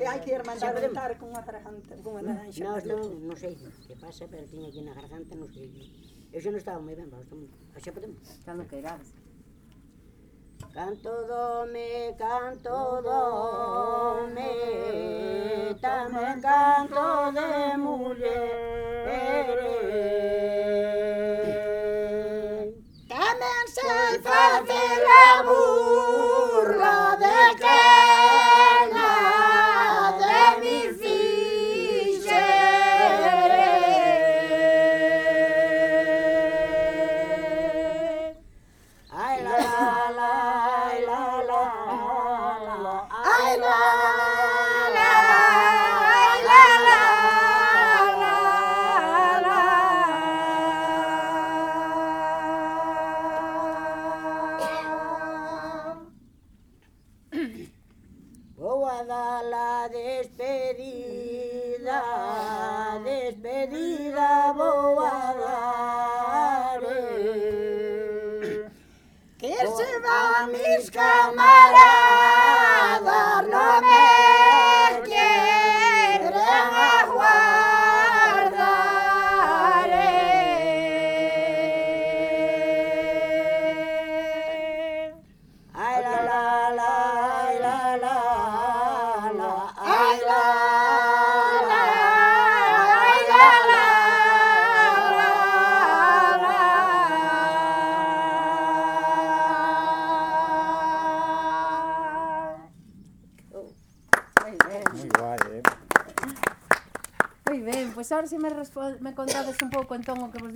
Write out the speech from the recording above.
E hai que ir mandar a con unha garganta. Con una Non, non, non sei que pasa, pero tiña aquí na garganta, sei. Eu xa non estaba moi ben, pero está muy bien. Está lo que era. Canto dome, canto dome, canto de muller. Tamén se hace la burla de que despedida, despedida mis camaradas. ¿eh? Muy bien, pues ahora sí me, me contabas un poco en tomo que vos